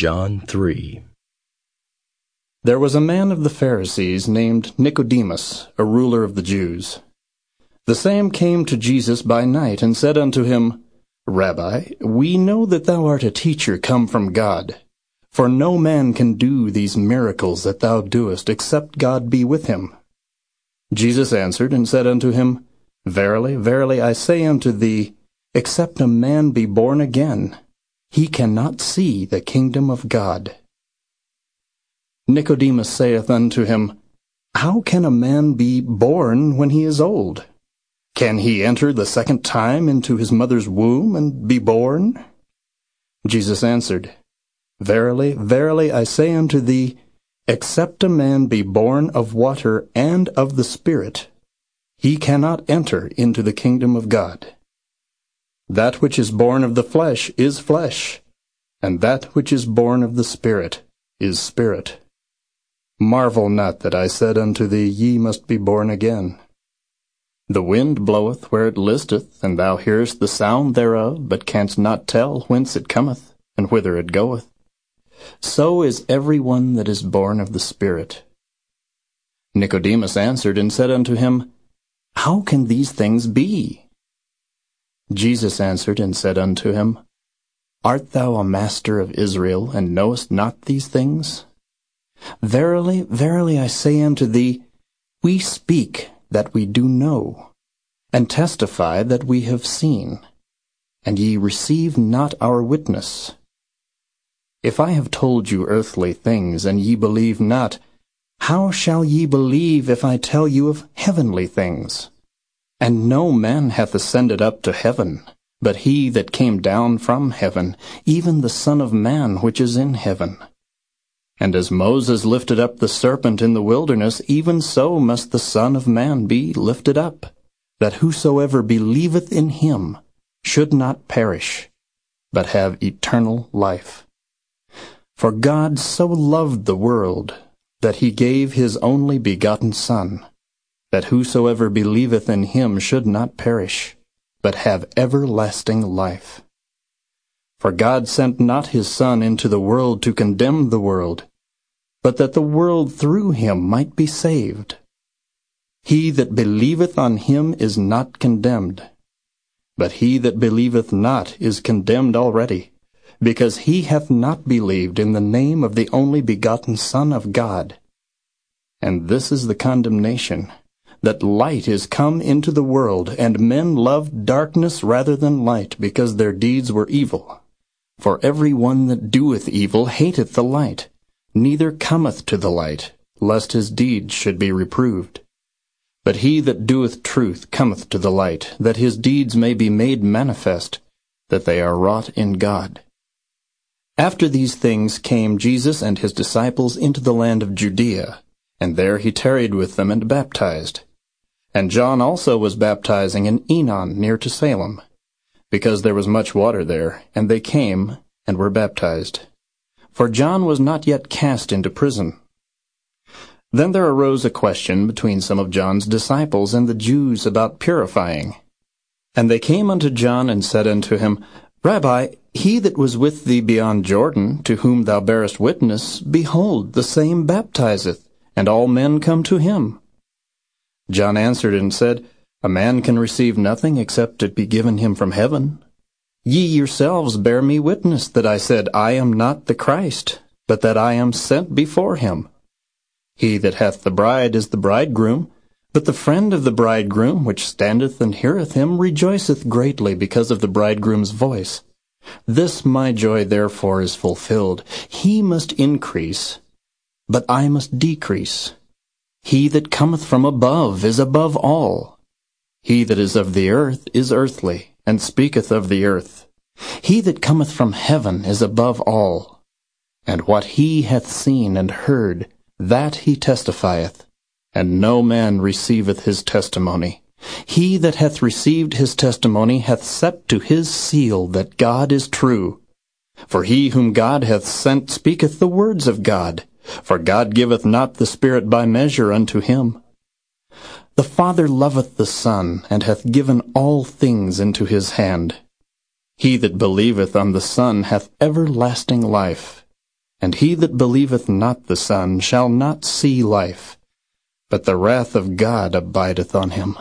John 3 There was a man of the Pharisees named Nicodemus, a ruler of the Jews. The same came to Jesus by night and said unto him, Rabbi, we know that thou art a teacher come from God. For no man can do these miracles that thou doest, except God be with him. Jesus answered and said unto him, Verily, verily, I say unto thee, except a man be born again, he cannot see the kingdom of God. Nicodemus saith unto him, How can a man be born when he is old? Can he enter the second time into his mother's womb and be born? Jesus answered, Verily, verily, I say unto thee, Except a man be born of water and of the Spirit, he cannot enter into the kingdom of God. That which is born of the flesh is flesh, and that which is born of the Spirit is spirit. Marvel not that I said unto thee, Ye must be born again. The wind bloweth where it listeth, and thou hearest the sound thereof, but canst not tell whence it cometh, and whither it goeth. So is every one that is born of the Spirit. Nicodemus answered and said unto him, How can these things be? Jesus answered and said unto him, Art thou a master of Israel, and knowest not these things? Verily, verily, I say unto thee, We speak that we do know, and testify that we have seen, and ye receive not our witness. If I have told you earthly things, and ye believe not, how shall ye believe if I tell you of heavenly things? And no man hath ascended up to heaven, but he that came down from heaven, even the Son of Man which is in heaven. And as Moses lifted up the serpent in the wilderness, even so must the Son of Man be lifted up, that whosoever believeth in him should not perish, but have eternal life. For God so loved the world, that he gave his only begotten Son, that whosoever believeth in him should not perish, but have everlasting life. For God sent not his Son into the world to condemn the world, but that the world through him might be saved. He that believeth on him is not condemned, but he that believeth not is condemned already, because he hath not believed in the name of the only begotten Son of God. And this is the condemnation that light is come into the world, and men loved darkness rather than light, because their deeds were evil. For every one that doeth evil hateth the light, neither cometh to the light, lest his deeds should be reproved. But he that doeth truth cometh to the light, that his deeds may be made manifest, that they are wrought in God. After these things came Jesus and his disciples into the land of Judea, and there he tarried with them and baptized. And John also was baptizing in Aenon near to Salim, because there was much water there, and they came and were baptized. For John was not yet cast into prison. Then there arose a question between some of John's disciples and the Jews about purifying. And they came unto John and said unto him, Rabbi, he that was with thee beyond Jordan, to whom thou bearest witness, behold, the same baptizeth, and all men come to him. John answered and said, A man can receive nothing except it be given him from heaven. Ye yourselves bear me witness that I said, I am not the Christ, but that I am sent before him. He that hath the bride is the bridegroom, but the friend of the bridegroom, which standeth and heareth him, rejoiceth greatly because of the bridegroom's voice. This my joy therefore is fulfilled. He must increase, but I must decrease. He that cometh from above is above all. He that is of the earth is earthly, and speaketh of the earth. He that cometh from heaven is above all. And what he hath seen and heard, that he testifieth, and no man receiveth his testimony. He that hath received his testimony hath set to his seal that God is true. For he whom God hath sent speaketh the words of God. For God giveth not the Spirit by measure unto him. The Father loveth the Son, and hath given all things into his hand. He that believeth on the Son hath everlasting life, And he that believeth not the Son shall not see life, but the wrath of God abideth on him.